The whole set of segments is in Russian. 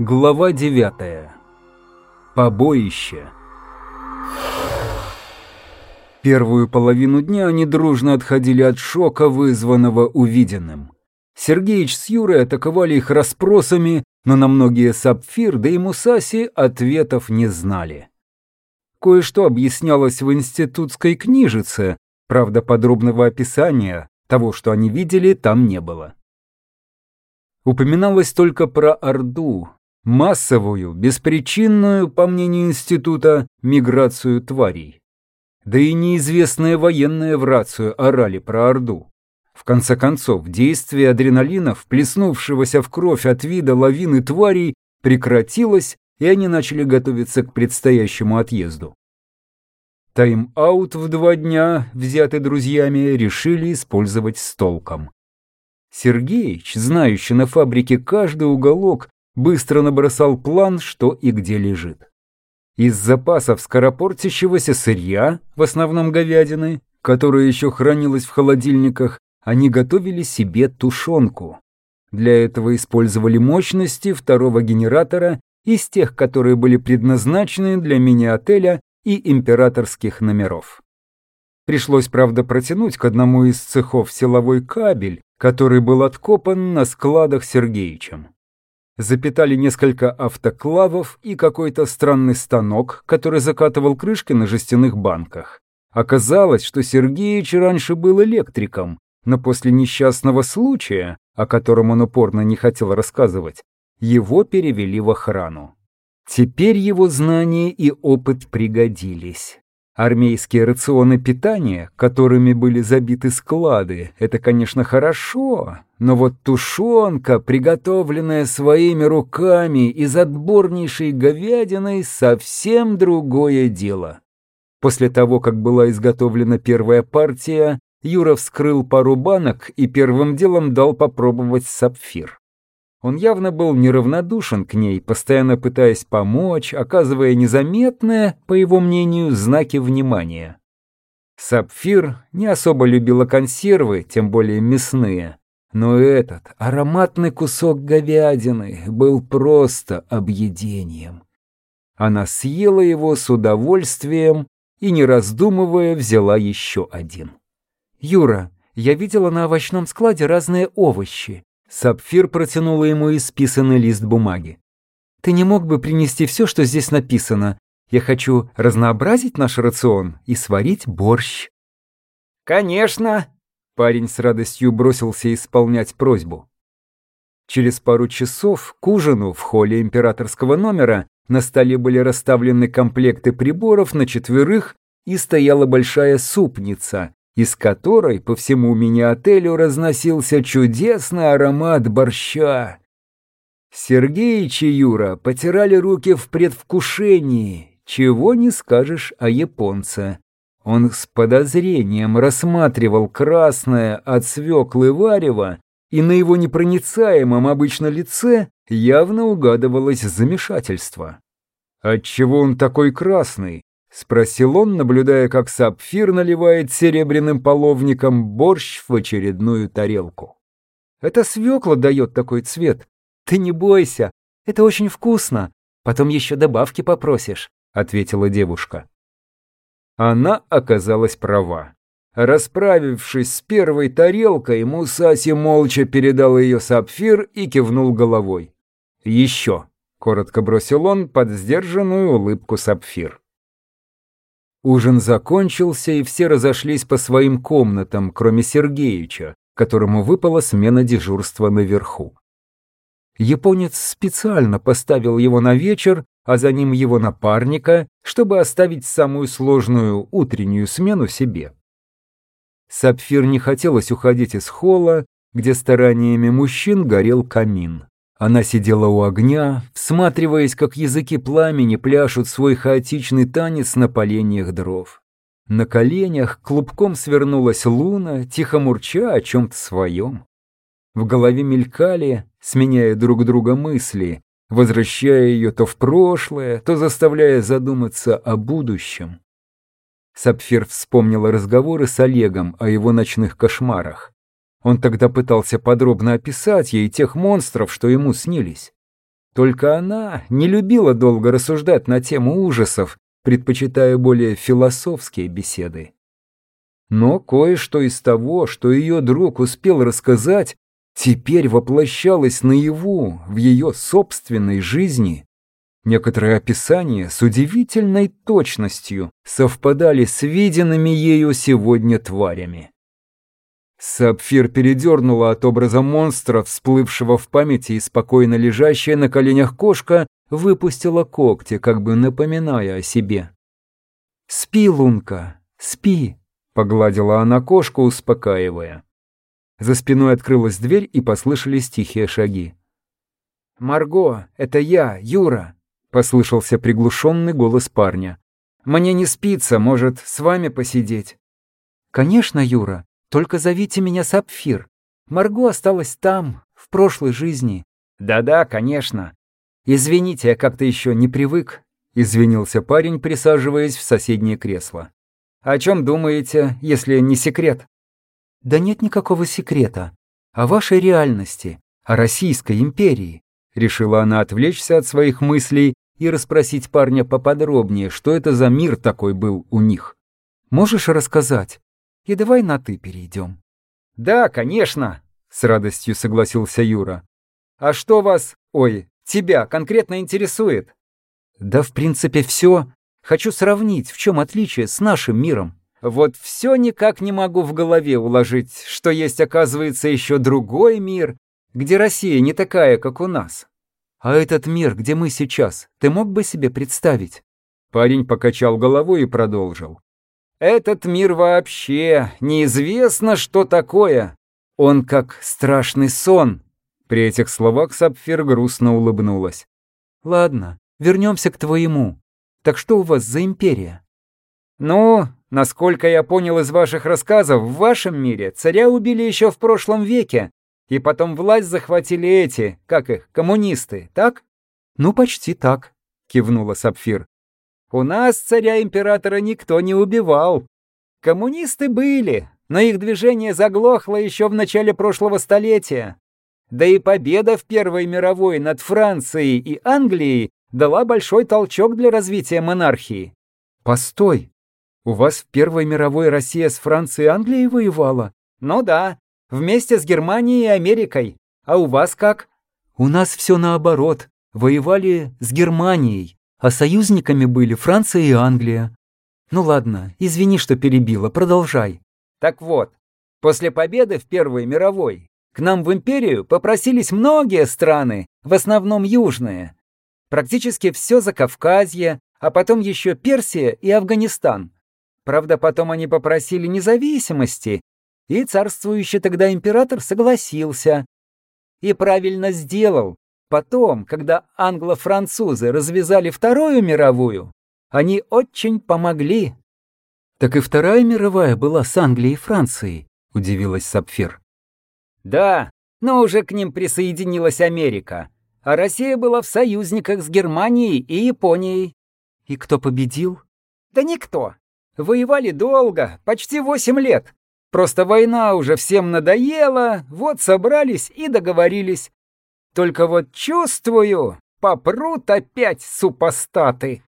Глава 9. Побоище. Первую половину дня они дружно отходили от шока, вызванного увиденным. Сергеич с Юрой атаковали их расспросами, но на многие Сапфир да и Мусаси ответов не знали. Кое-что объяснялось в институтской книжице, правда подробного описания того, что они видели, там не было. Упоминалось только про Орду, массовую, беспричинную, по мнению института, миграцию тварей. Да и неизвестные военные в рацию орали про Орду. В конце концов, действие адреналина, вплеснувшегося в кровь от вида лавины тварей, прекратилось, и они начали готовиться к предстоящему отъезду. Тайм-аут в два дня, взятый друзьями, решили использовать с толком. Сергеич, знающий на фабрике каждый уголок, быстро набросал план, что и где лежит. Из запасов скоропортящегося сырья, в основном говядины, которая еще хранилась в холодильниках, они готовили себе тушенку. Для этого использовали мощности второго генератора из тех, которые были предназначены для мини-отеля и императорских номеров. Пришлось, правда, протянуть к одному из цехов силовой кабель, который был откопан на складах Сергеичем запитали несколько автоклавов и какой-то странный станок, который закатывал крышки на жестяных банках. Оказалось, что Сергеич раньше был электриком, но после несчастного случая, о котором он упорно не хотел рассказывать, его перевели в охрану. Теперь его знания и опыт пригодились. Армейские рационы питания, которыми были забиты склады, это, конечно, хорошо, но вот тушенка, приготовленная своими руками из отборнейшей говядины, совсем другое дело. После того, как была изготовлена первая партия, Юра вскрыл пару банок и первым делом дал попробовать сапфир. Он явно был неравнодушен к ней, постоянно пытаясь помочь, оказывая незаметные, по его мнению, знаки внимания. Сапфир не особо любила консервы, тем более мясные, но этот ароматный кусок говядины был просто объедением. Она съела его с удовольствием и, не раздумывая, взяла еще один. «Юра, я видела на овощном складе разные овощи. Сапфир протянула ему исписанный лист бумаги. «Ты не мог бы принести все, что здесь написано? Я хочу разнообразить наш рацион и сварить борщ». «Конечно!» Парень с радостью бросился исполнять просьбу. Через пару часов к ужину в холле императорского номера на столе были расставлены комплекты приборов на четверых и стояла большая супница, из которой по всему мини-отелю разносился чудесный аромат борща. Сергеич и Юра потирали руки в предвкушении, чего не скажешь о японце. Он с подозрением рассматривал красное от свеклы варево, и на его непроницаемом обычно лице явно угадывалось замешательство. Отчего он такой красный? — спросил он, наблюдая, как сапфир наливает серебряным половником борщ в очередную тарелку. «Это свекла дает такой цвет. Ты не бойся, это очень вкусно. Потом еще добавки попросишь», — ответила девушка. Она оказалась права. Расправившись с первой тарелкой, Мусаси молча передал ее сапфир и кивнул головой. «Еще», — коротко бросил он под сдержанную улыбку сапфир. Ужин закончился, и все разошлись по своим комнатам, кроме Сергеича, которому выпала смена дежурства наверху. Японец специально поставил его на вечер, а за ним его напарника, чтобы оставить самую сложную утреннюю смену себе. Сапфир не хотелось уходить из холла, где стараниями мужчин горел камин. Она сидела у огня, всматриваясь, как языки пламени пляшут свой хаотичный танец на поленьях дров. На коленях клубком свернулась луна, тихо мурча о чем-то своем. В голове мелькали, сменяя друг друга мысли, возвращая ее то в прошлое, то заставляя задуматься о будущем. Сапфир вспомнила разговоры с Олегом о его ночных кошмарах. Он тогда пытался подробно описать ей тех монстров, что ему снились. Только она не любила долго рассуждать на тему ужасов, предпочитая более философские беседы. Но кое-что из того, что ее друг успел рассказать, теперь воплощалось наяву в ее собственной жизни. Некоторые описания с удивительной точностью совпадали с виденными ею сегодня тварями. Сапфир передернула от образа монстра, всплывшего в памяти, и спокойно лежащая на коленях кошка выпустила когти, как бы напоминая о себе. «Спи, Лунка, спи», — погладила она кошку, успокаивая. За спиной открылась дверь, и послышались тихие шаги. «Марго, это я, Юра», — послышался приглушенный голос парня. «Мне не спится, может, с вами посидеть?» «Конечно, Юра», только зовите меня Сапфир. Марго осталась там, в прошлой жизни. Да-да, конечно. Извините, я как-то еще не привык, извинился парень, присаживаясь в соседнее кресло. О чем думаете, если не секрет? Да нет никакого секрета. О вашей реальности, о Российской империи. Решила она отвлечься от своих мыслей и расспросить парня поподробнее, что это за мир такой был у них. Можешь рассказать? И давай на «ты» перейдем». «Да, конечно», — с радостью согласился Юра. «А что вас, ой, тебя конкретно интересует?» «Да, в принципе, все. Хочу сравнить, в чем отличие с нашим миром». «Вот все никак не могу в голове уложить, что есть, оказывается, еще другой мир, где Россия не такая, как у нас». «А этот мир, где мы сейчас, ты мог бы себе представить?» Парень покачал головой и продолжил. Этот мир вообще неизвестно, что такое. Он как страшный сон. При этих словах Сапфир грустно улыбнулась. Ладно, вернемся к твоему. Так что у вас за империя? Ну, насколько я понял из ваших рассказов, в вашем мире царя убили еще в прошлом веке, и потом власть захватили эти, как их, коммунисты, так? Ну, почти так, кивнула Сапфир. У нас царя-императора никто не убивал. Коммунисты были, но их движение заглохло еще в начале прошлого столетия. Да и победа в Первой мировой над Францией и Англией дала большой толчок для развития монархии. Постой, у вас в Первой мировой Россия с Францией и Англией воевала? Ну да, вместе с Германией и Америкой. А у вас как? У нас все наоборот. Воевали с Германией а союзниками были Франция и Англия. Ну ладно, извини, что перебила, продолжай. Так вот, после победы в Первой мировой к нам в империю попросились многие страны, в основном южные. Практически все Закавказье, а потом еще Персия и Афганистан. Правда, потом они попросили независимости, и царствующий тогда император согласился. И правильно сделал, Потом, когда англо-французы развязали Вторую мировую, они очень помогли. Так и Вторая мировая была с Англией и Францией, удивилась Сапфир. Да, но уже к ним присоединилась Америка, а Россия была в союзниках с Германией и Японией. И кто победил? Да никто. Воевали долго, почти восемь лет. Просто война уже всем надоела, вот собрались и договорились. Только вот чувствую, попрут опять супостаты.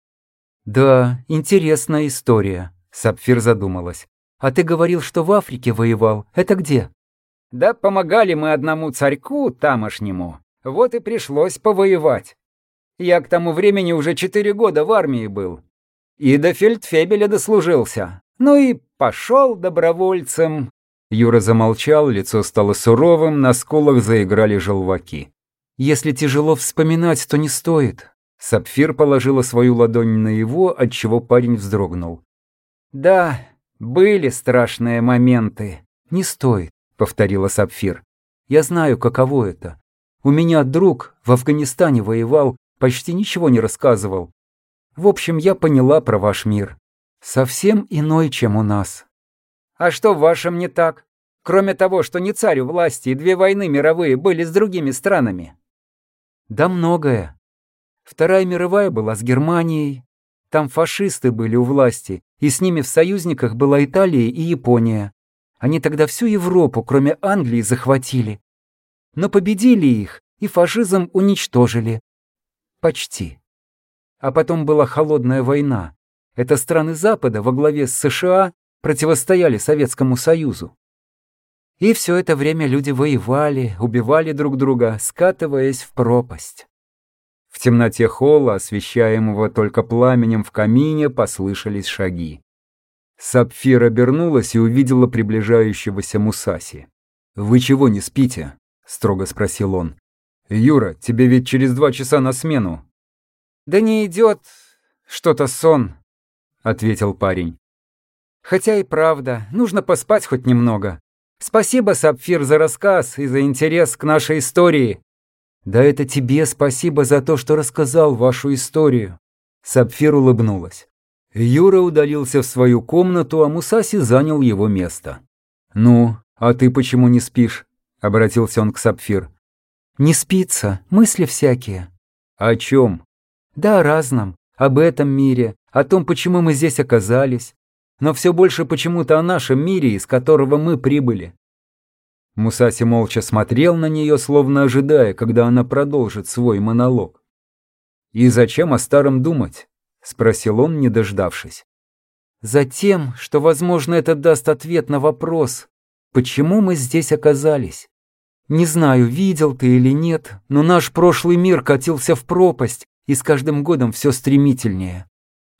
Да, интересная история, Сапфир задумалась. А ты говорил, что в Африке воевал. Это где? Да помогали мы одному царьку тамошнему. Вот и пришлось повоевать. Я к тому времени уже четыре года в армии был. И до фельдфебеля дослужился. Ну и пошел добровольцем. Юра замолчал, лицо стало суровым, на скулах заиграли желваки. Если тяжело вспоминать, то не стоит. Сапфир положила свою ладонь на его, отчего парень вздрогнул. Да, были страшные моменты. Не стоит, повторила Сапфир. Я знаю, каково это. У меня друг в Афганистане воевал, почти ничего не рассказывал. В общем, я поняла про ваш мир. Совсем иной, чем у нас. А что в вашем не так? Кроме того, что не царь у власти и две войны мировые были с другими странами. Да многое. Вторая мировая была с Германией. Там фашисты были у власти, и с ними в союзниках была Италия и Япония. Они тогда всю Европу, кроме Англии, захватили. Но победили их, и фашизм уничтожили. Почти. А потом была холодная война. Это страны Запада во главе с США противостояли Советскому Союзу. И все это время люди воевали, убивали друг друга, скатываясь в пропасть. В темноте холла, освещаемого только пламенем в камине, послышались шаги. Сапфир обернулась и увидела приближающегося Мусаси. «Вы чего не спите?» — строго спросил он. «Юра, тебе ведь через два часа на смену». «Да не идет что-то сон», — ответил парень. «Хотя и правда, нужно поспать хоть немного. Спасибо, Сапфир, за рассказ и за интерес к нашей истории. Да это тебе спасибо за то, что рассказал вашу историю. Сапфир улыбнулась. Юра удалился в свою комнату, а Мусаси занял его место. «Ну, а ты почему не спишь?» — обратился он к Сапфир. «Не спится, мысли всякие». «О чем?» «Да о разном. Об этом мире, о том, почему мы здесь оказались, но все больше почему-то о нашем мире, из которого мы прибыли. Мусаси молча смотрел на нее, словно ожидая, когда она продолжит свой монолог. «И зачем о старом думать?» — спросил он, не дождавшись. «Затем, что, возможно, это даст ответ на вопрос, почему мы здесь оказались. Не знаю, видел ты или нет, но наш прошлый мир катился в пропасть, и с каждым годом все стремительнее.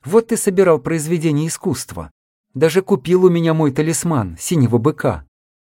Вот ты собирал произведение искусства. Даже купил у меня мой талисман, синего быка.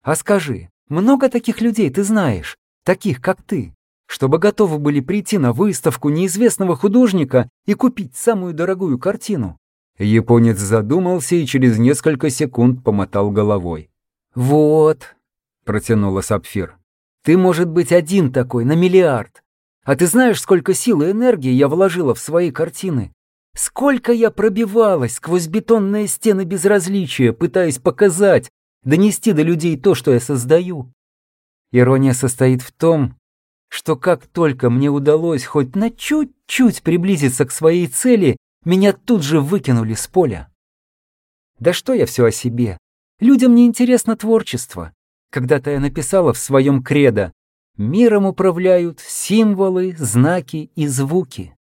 А скажи, много таких людей ты знаешь, таких, как ты, чтобы готовы были прийти на выставку неизвестного художника и купить самую дорогую картину?» Японец задумался и через несколько секунд помотал головой. «Вот», — протянула Сапфир, — «ты, может быть, один такой, на миллиард. А ты знаешь, сколько сил и энергии я вложила в свои картины? Сколько я пробивалась сквозь бетонные стены безразличия, пытаясь показать, донести до людей то, что я создаю. Ирония состоит в том, что как только мне удалось хоть на чуть-чуть приблизиться к своей цели, меня тут же выкинули с поля. Да что я все о себе? Людям не интересно творчество. Когда-то я написала в своем кредо «Миром управляют символы, знаки и звуки».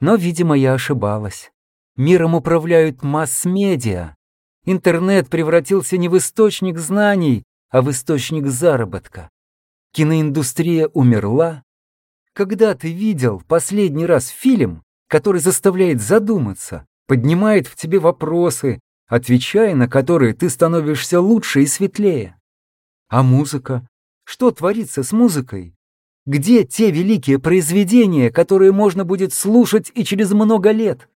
Но, видимо, я ошибалась. Миром управляют масс-медиа. Интернет превратился не в источник знаний, а в источник заработка. Киноиндустрия умерла. Когда ты видел последний раз фильм, который заставляет задуматься, поднимает в тебе вопросы, отвечая на которые ты становишься лучше и светлее? А музыка? Что творится с музыкой? Где те великие произведения, которые можно будет слушать и через много лет?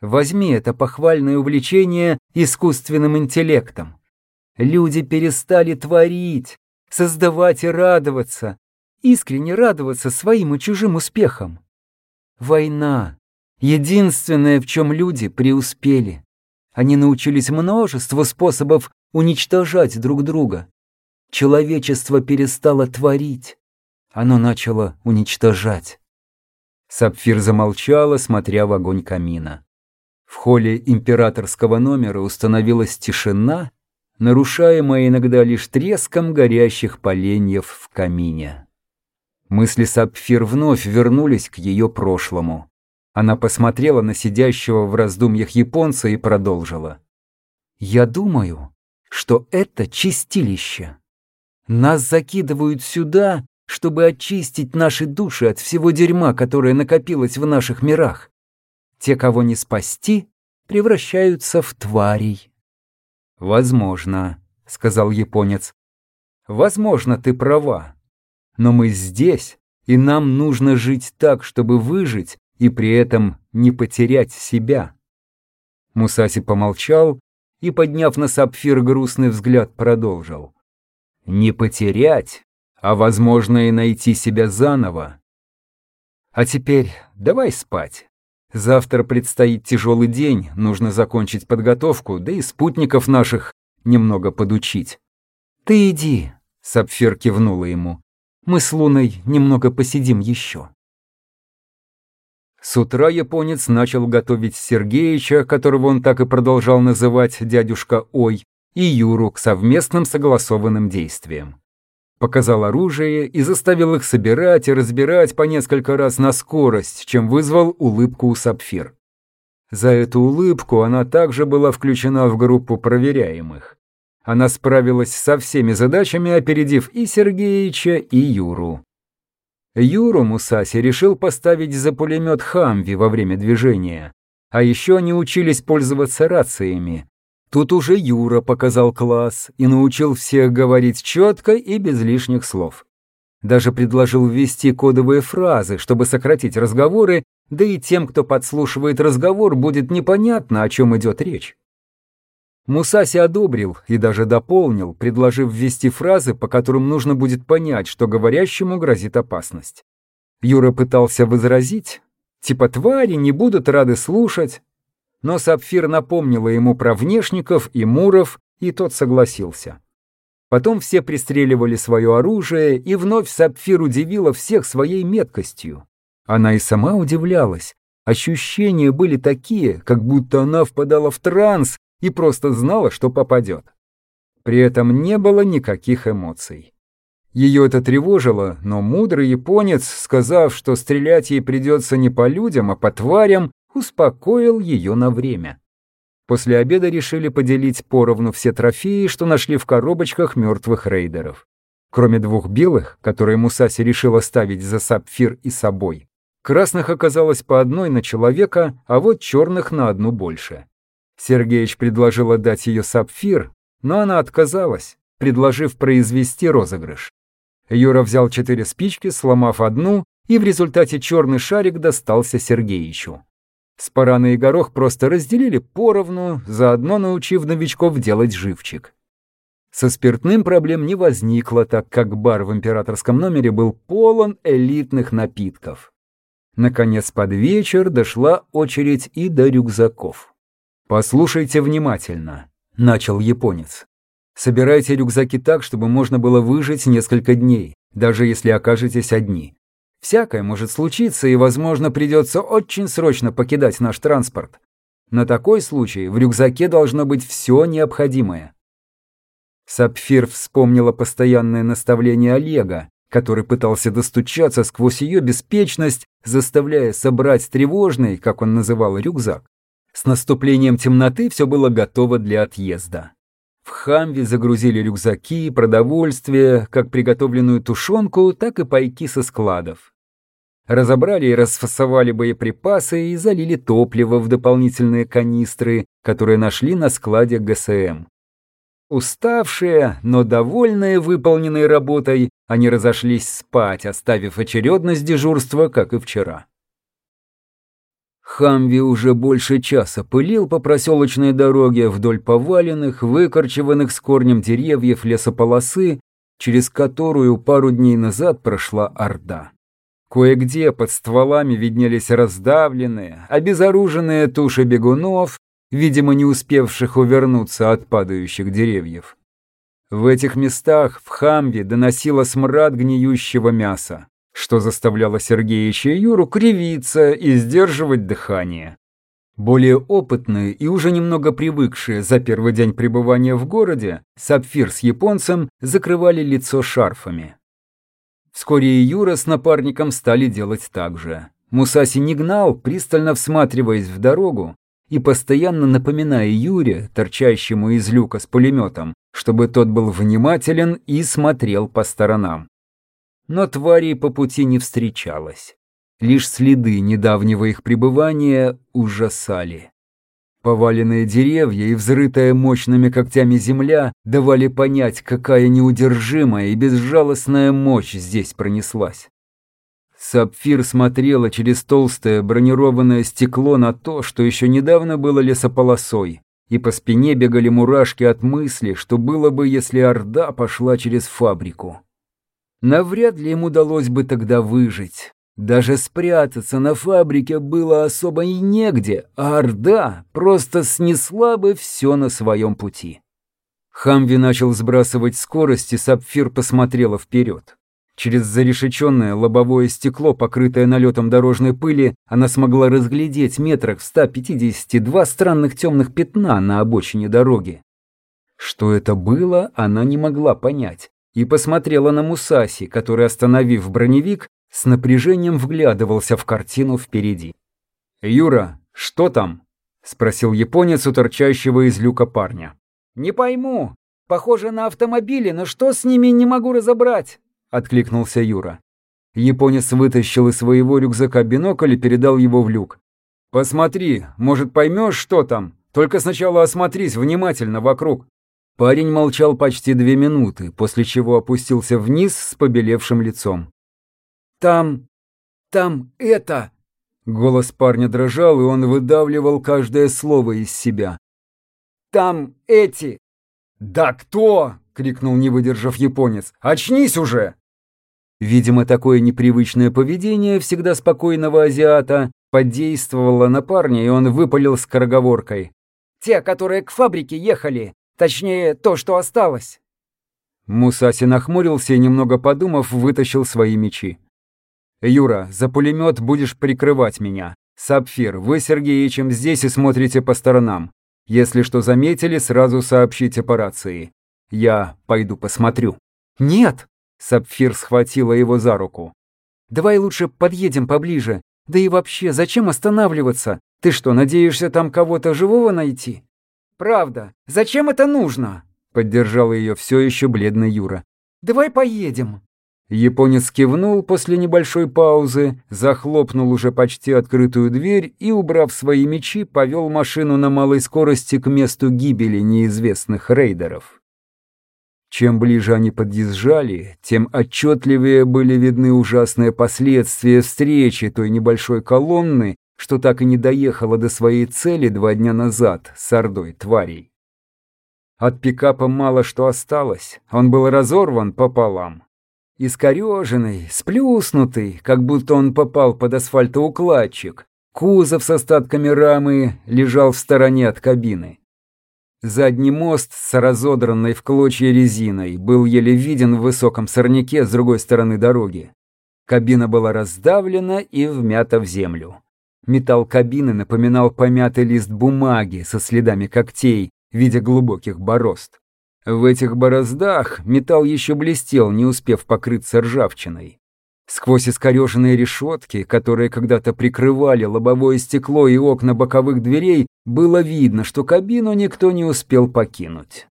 Возьми это похвальное увлечение искусственным интеллектом. Люди перестали творить, создавать и радоваться, искренне радоваться своим и чужим успехам. Война — единственное, в чем люди преуспели. Они научились множеству способов уничтожать друг друга. Человечество перестало творить оно начало уничтожать. Сапфир замолчала, смотря в огонь камина. В холле императорского номера установилась тишина, нарушаемая иногда лишь треском горящих поленьев в камине. Мысли Сапфир вновь вернулись к ее прошлому. Она посмотрела на сидящего в раздумьях японца и продолжила. «Я думаю, что это чистилище. Нас закидывают сюда, чтобы очистить наши души от всего дерьма, которое накопилось в наших мирах. Те, кого не спасти, превращаются в тварей. «Возможно», — сказал японец. «Возможно, ты права. Но мы здесь, и нам нужно жить так, чтобы выжить и при этом не потерять себя». Мусаси помолчал и, подняв на сапфир грустный взгляд, продолжил. «Не потерять а, возможно, и найти себя заново. А теперь давай спать. Завтра предстоит тяжелый день, нужно закончить подготовку, да и спутников наших немного подучить. Ты иди, Сапфир кивнула ему. Мы с Луной немного посидим еще. С утра японец начал готовить Сергеича, которого он так и продолжал называть дядюшка Ой, и Юру к совместным согласованным действиям. Показал оружие и заставил их собирать и разбирать по несколько раз на скорость, чем вызвал улыбку у Сапфир. За эту улыбку она также была включена в группу проверяемых. Она справилась со всеми задачами, опередив и Сергеича, и Юру. Юру Мусаси решил поставить за пулемет Хамви во время движения. А еще они учились пользоваться рациями. Тут уже Юра показал класс и научил всех говорить четко и без лишних слов. Даже предложил ввести кодовые фразы, чтобы сократить разговоры да и тем, кто подслушивает разговор, будет непонятно, о чем идет речь. Мусаси одобрил и даже дополнил, предложив ввести фразы, по которым нужно будет понять, что говорящему грозит опасность. Юра пытался возразить, типа твари не будут рады слушать, но Сапфир напомнила ему про внешников и муров, и тот согласился. Потом все пристреливали свое оружие, и вновь Сапфир удивила всех своей меткостью. Она и сама удивлялась. Ощущения были такие, как будто она впадала в транс и просто знала, что попадет. При этом не было никаких эмоций. Ее это тревожило, но мудрый японец, сказав, что стрелять ей придется не по людям, а по тварям, успокоил ее на время. После обеда решили поделить поровну все трофеи, что нашли в коробочках мертвых рейдеров. Кроме двух белых, которые Мусаси решил оставить за сапфир и собой, Красных оказалось по одной на человека, а вот черных на одну больше. Сергеич предложил отдать ее сапфир, но она отказалась, предложив произвести розыгрыш. Юра взял четыре спички, сломав одну, и в результате черный шарик достался Сергеичу. Спараны и горох просто разделили поровну, заодно научив новичков делать живчик. Со спиртным проблем не возникло, так как бар в императорском номере был полон элитных напитков. Наконец, под вечер дошла очередь и до рюкзаков. «Послушайте внимательно», — начал японец. «Собирайте рюкзаки так, чтобы можно было выжить несколько дней, даже если окажетесь одни. Всякое может случиться, и, возможно, придется очень срочно покидать наш транспорт. На такой случай в рюкзаке должно быть все необходимое». Сапфир вспомнила постоянное наставление Олега, который пытался достучаться сквозь ее беспечность, заставляя собрать тревожный, как он называл, рюкзак. С наступлением темноты все было готово для отъезда. В Хамве загрузили рюкзаки, продовольствие, как приготовленную тушенку, так и пайки со складов. Разобрали и расфасовали боеприпасы и залили топливо в дополнительные канистры, которые нашли на складе ГСМ. Уставшие, но довольные выполненной работой, они разошлись спать, оставив очередность дежурства, как и вчера. Хамви уже больше часа пылил по проселочной дороге вдоль поваленных, выкорчеванных с корнем деревьев лесополосы, через которую пару дней назад прошла Орда. Кое-где под стволами виднелись раздавленные, обезоруженные туши бегунов, видимо, не успевших увернуться от падающих деревьев. В этих местах в Хамве доносило смрад гниющего мяса, что заставляло Сергеича и Юру кривиться и сдерживать дыхание. Более опытные и уже немного привыкшие за первый день пребывания в городе, Сапфир с японцем закрывали лицо шарфами. Вскоре и Юра с напарником стали делать так же. Мусаси не гнал, пристально всматриваясь в дорогу, и постоянно напоминая Юре, торчащему из люка с пулеметом, чтобы тот был внимателен и смотрел по сторонам. Но тварей по пути не встречалось. Лишь следы недавнего их пребывания ужасали. Поваленные деревья и взрытая мощными когтями земля давали понять, какая неудержимая и безжалостная мощь здесь пронеслась. Сапфир смотрела через толстое бронированное стекло на то, что еще недавно было лесополосой, и по спине бегали мурашки от мысли, что было бы, если Орда пошла через фабрику. Навряд ли им удалось бы тогда выжить. Даже спрятаться на фабрике было особо и негде, а Орда просто снесла бы все на своем пути. Хамви начал сбрасывать скорость, и Сапфир посмотрела вперед. Через зарешеченное лобовое стекло, покрытое налетом дорожной пыли, она смогла разглядеть метрах в 152 странных темных пятна на обочине дороги. Что это было, она не могла понять, и посмотрела на Мусаси, который, остановив броневик, с напряжением вглядывался в картину впереди. «Юра, что там?» — спросил японец у торчащего из люка парня. «Не пойму. Похоже на автомобили, но что с ними, не могу разобрать», — откликнулся Юра. Японец вытащил из своего рюкзака бинокль и передал его в люк. «Посмотри, может, поймешь, что там? Только сначала осмотрись внимательно вокруг». Парень молчал почти две минуты, после чего опустился вниз с побелевшим лицом. «Там... там это...» Голос парня дрожал, и он выдавливал каждое слово из себя. «Там эти...» «Да кто?» — крикнул, не выдержав японец. «Очнись уже!» Видимо, такое непривычное поведение всегда спокойного азиата подействовало на парня, и он выпалил скороговоркой. «Те, которые к фабрике ехали, точнее, то, что осталось». Мусаси нахмурился и, немного подумав, вытащил свои мечи. «Юра, за пулемет будешь прикрывать меня. Сапфир, вы с Сергеичем здесь и смотрите по сторонам. Если что заметили, сразу сообщите по рации. Я пойду посмотрю». «Нет!» Сапфир схватила его за руку. «Давай лучше подъедем поближе. Да и вообще, зачем останавливаться? Ты что, надеешься там кого-то живого найти?» «Правда, зачем это нужно?» Поддержал ее все еще бледный Юра. «Давай поедем». Японец кивнул после небольшой паузы, захлопнул уже почти открытую дверь и, убрав свои мечи, повел машину на малой скорости к месту гибели неизвестных рейдеров. Чем ближе они подъезжали, тем отчетливее были видны ужасные последствия встречи той небольшой колонны, что так и не доехала до своей цели два дня назад с ордой тварей. От пикапа мало что осталось, он был разорван пополам. Искореженный, сплюснутый, как будто он попал под асфальтоукладчик, кузов с остатками рамы лежал в стороне от кабины. Задний мост с разодранной в клочья резиной был еле виден в высоком сорняке с другой стороны дороги. Кабина была раздавлена и вмята в землю. Металл кабины напоминал помятый лист бумаги со следами когтей в виде глубоких борозд. В этих бороздах металл еще блестел, не успев покрыться ржавчиной. Сквозь искореженные решетки, которые когда-то прикрывали лобовое стекло и окна боковых дверей, было видно, что кабину никто не успел покинуть.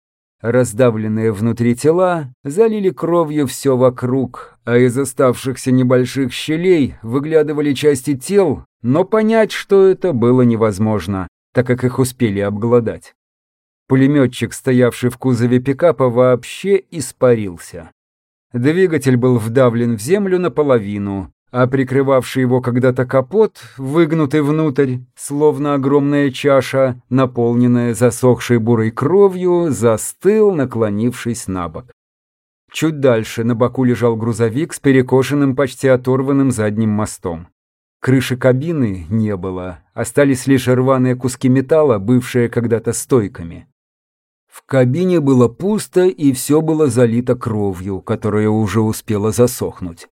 Раздавленные внутри тела залили кровью все вокруг, а из оставшихся небольших щелей выглядывали части тел, но понять, что это, было невозможно, так как их успели обглодать. Пулеметчик, стоявший в кузове пикапа, вообще испарился. Двигатель был вдавлен в землю наполовину, а прикрывавший его когда-то капот, выгнутый внутрь, словно огромная чаша, наполненная засохшей бурой кровью, застыл, наклонившись на бок. Чуть дальше на боку лежал грузовик с перекошенным, почти оторванным задним мостом. Крыши кабины не было, остались лишь рваные куски металла, бывшие когда-то стойками. В кабине было пусто, и все было залито кровью, которая уже успела засохнуть.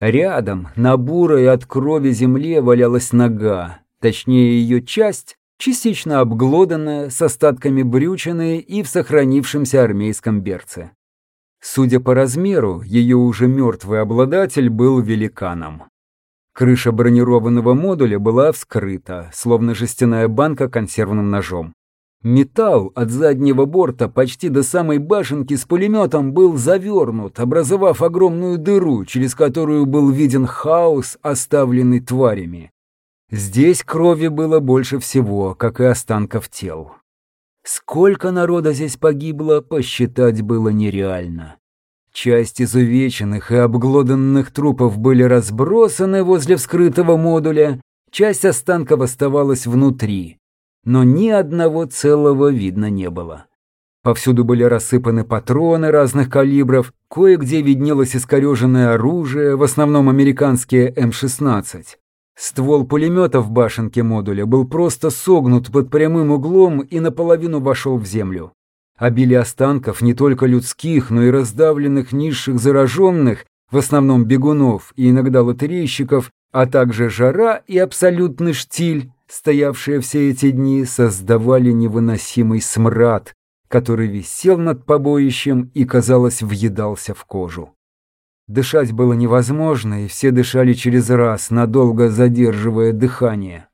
Рядом, на бурой от крови земле, валялась нога, точнее ее часть, частично обглоданная, с остатками брючины и в сохранившемся армейском берце. Судя по размеру, ее уже мертвый обладатель был великаном. Крыша бронированного модуля была вскрыта, словно жестяная банка консервным ножом. Металл от заднего борта почти до самой башенки с пулеметом был завернут, образовав огромную дыру, через которую был виден хаос, оставленный тварями. Здесь крови было больше всего, как и останков тел. Сколько народа здесь погибло, посчитать было нереально. Часть изувеченных и обглоданных трупов были разбросаны возле вскрытого модуля, часть останков оставалась внутри но ни одного целого видно не было. Повсюду были рассыпаны патроны разных калибров, кое-где виднелось искореженное оружие, в основном американские М-16. Ствол пулемета в башенке модуля был просто согнут под прямым углом и наполовину вошел в землю. Обилие останков не только людских, но и раздавленных низших зараженных, в основном бегунов и иногда лотерейщиков, а также жара и абсолютный штиль, стоявшие все эти дни, создавали невыносимый смрад, который висел над побоищем и, казалось, въедался в кожу. Дышать было невозможно, и все дышали через раз, надолго задерживая дыхание.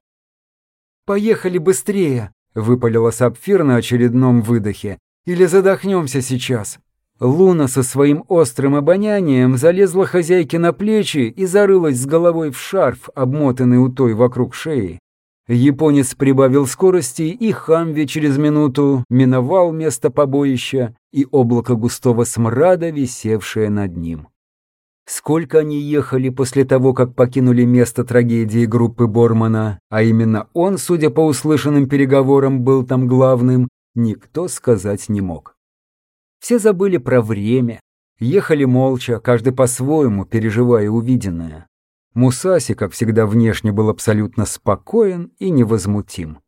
«Поехали быстрее!» — выпалила Сапфир на очередном выдохе. «Или задохнемся сейчас!» Луна со своим острым обонянием залезла хозяйке на плечи и зарылась с головой в шарф, обмотанный у той вокруг шеи. Японец прибавил скорости, и Хамви через минуту миновал место побоища и облако густого смрада, висевшее над ним. Сколько они ехали после того, как покинули место трагедии группы Бормана, а именно он, судя по услышанным переговорам, был там главным, никто сказать не мог. Все забыли про время, ехали молча, каждый по-своему, переживая увиденное. Мусаси, как всегда, внешне был абсолютно спокоен и невозмутим.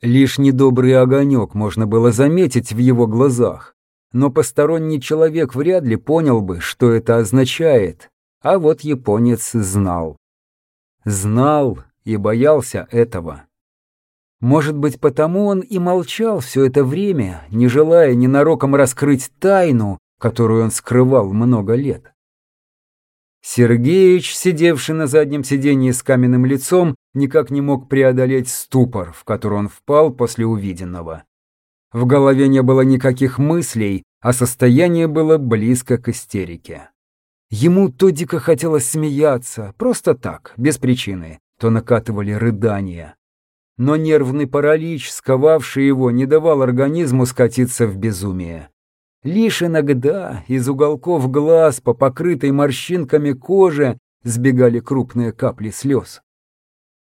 Лишь недобрый огонек можно было заметить в его глазах, но посторонний человек вряд ли понял бы, что это означает, а вот японец знал. Знал и боялся этого. Может быть, потому он и молчал все это время, не желая ненароком раскрыть тайну, которую он скрывал много лет. Сергеич, сидевший на заднем сиденье с каменным лицом, никак не мог преодолеть ступор, в который он впал после увиденного. В голове не было никаких мыслей, а состояние было близко к истерике. Ему то дико хотелось смеяться, просто так, без причины, то накатывали рыдания. Но нервный паралич, сковавший его, не давал организму скатиться в безумие. Лишь иногда из уголков глаз по покрытой морщинками коже сбегали крупные капли слез.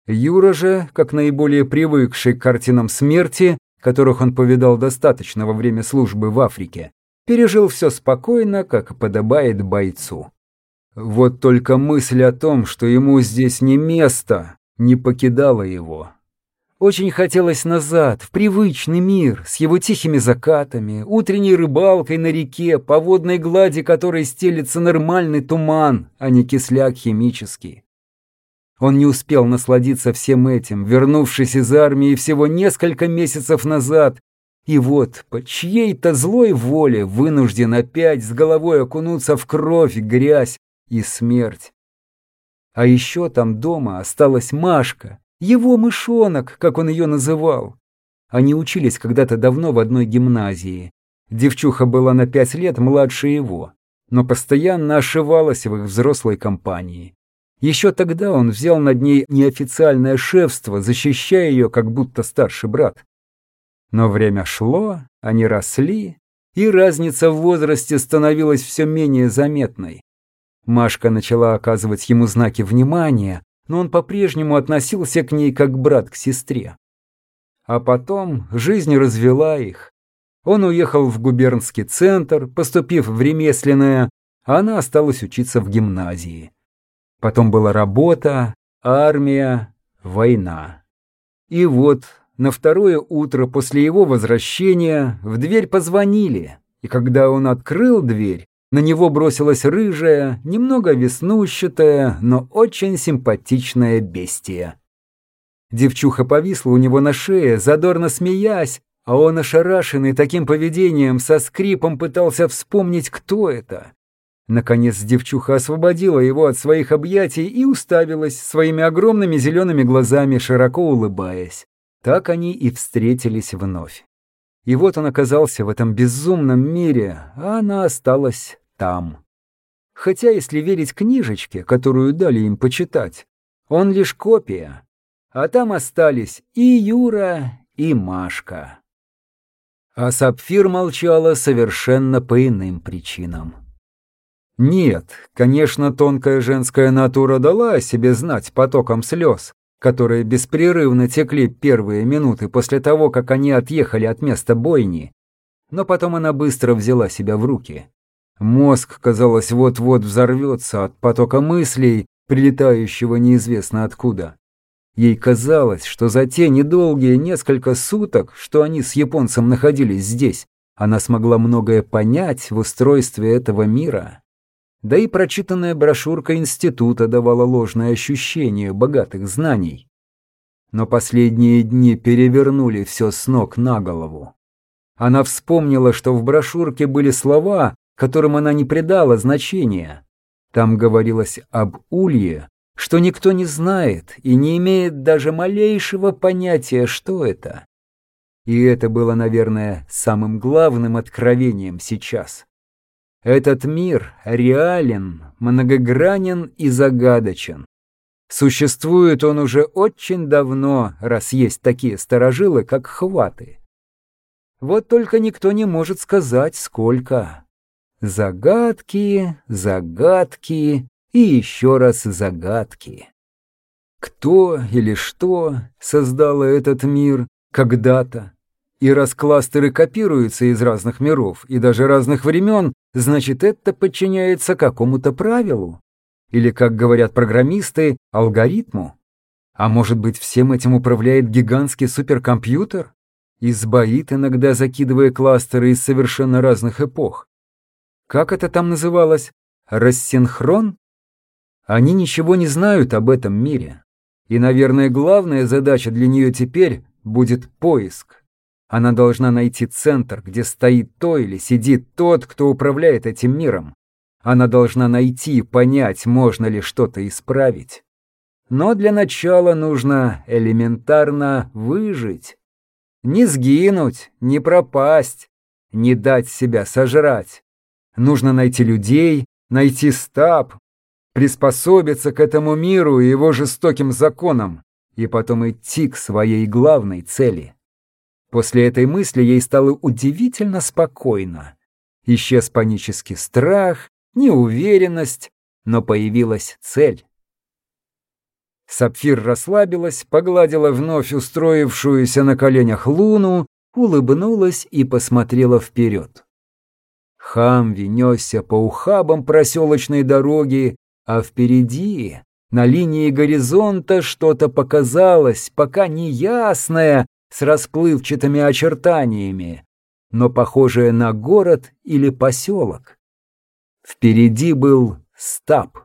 Юра же, как наиболее привыкший к картинам смерти, которых он повидал достаточно во время службы в Африке, пережил все спокойно, как подобает бойцу. Вот только мысль о том, что ему здесь не место, не покидала его. Очень хотелось назад, в привычный мир, с его тихими закатами, утренней рыбалкой на реке, по водной глади которой стелится нормальный туман, а не кисляк химический. Он не успел насладиться всем этим, вернувшись из армии всего несколько месяцев назад, и вот по чьей-то злой воле вынужден опять с головой окунуться в кровь, грязь и смерть. А еще там дома осталась Машка, его мышонок, как он ее называл. Они учились когда-то давно в одной гимназии. Девчуха была на пять лет младше его, но постоянно ошивалась в их взрослой компании. Еще тогда он взял над ней неофициальное шефство, защищая ее, как будто старший брат. Но время шло, они росли, и разница в возрасте становилась все менее заметной. Машка начала оказывать ему знаки внимания, но он по-прежнему относился к ней как брат к сестре. А потом жизнь развела их. Он уехал в губернский центр, поступив в ремесленное, а она осталась учиться в гимназии. Потом была работа, армия, война. И вот на второе утро после его возвращения в дверь позвонили, и когда он открыл дверь, на него бросилась рыжая, немного веснущатая, но очень симпатичная бестия. Девчуха повисла у него на шее, задорно смеясь, а он, ошарашенный таким поведением, со скрипом пытался вспомнить, кто это. Наконец девчуха освободила его от своих объятий и уставилась своими огромными зелеными глазами, широко улыбаясь. Так они и встретились вновь. И вот он оказался в этом безумном мире, а она осталась там. Хотя, если верить книжечке, которую дали им почитать, он лишь копия, а там остались и Юра, и Машка. А Сапфир молчала совершенно по иным причинам. Нет, конечно, тонкая женская натура дала о себе знать потоком слез, которые беспрерывно текли первые минуты после того, как они отъехали от места бойни, но потом она быстро взяла себя в руки. Мозг, казалось, вот-вот взорвется от потока мыслей, прилетающего неизвестно откуда. Ей казалось, что за те недолгие несколько суток, что они с японцем находились здесь, она смогла многое понять в устройстве этого мира. Да и прочитанная брошюрка института давала ложное ощущение богатых знаний. Но последние дни перевернули все с ног на голову. Она вспомнила, что в брошюрке были слова, которым она не придала значения. Там говорилось об улье, что никто не знает и не имеет даже малейшего понятия, что это. И это было, наверное, самым главным откровением сейчас. Этот мир реален, многогранен и загадочен. Существует он уже очень давно, раз есть такие сторожилы, как хваты. Вот только никто не может сказать, сколько. Загадки, загадки и еще раз загадки. Кто или что создало этот мир когда-то? И раз кластеры копируются из разных миров и даже разных времен, значит это подчиняется какому-то правилу. Или, как говорят программисты, алгоритму. А может быть, всем этим управляет гигантский суперкомпьютер? И сбоит иногда, закидывая кластеры из совершенно разных эпох. Как это там называлось? Рассинхрон? Они ничего не знают об этом мире. И, наверное, главная задача для нее теперь будет поиск. Она должна найти центр, где стоит то или сидит тот, кто управляет этим миром. Она должна найти и понять, можно ли что-то исправить. Но для начала нужно элементарно выжить. Не сгинуть, не пропасть, не дать себя сожрать. Нужно найти людей, найти стаб, приспособиться к этому миру и его жестоким законам, и потом идти к своей главной цели. После этой мысли ей стало удивительно спокойно. Исчез панический страх, неуверенность, но появилась цель. Сапфир расслабилась, погладила вновь устроившуюся на коленях луну, улыбнулась и посмотрела вперед. Хамви несся по ухабам проселочной дороги, а впереди, на линии горизонта, что-то показалось, пока неясное, с расплывчатыми очертаниями, но похожее на город или поселок. Впереди был стаб.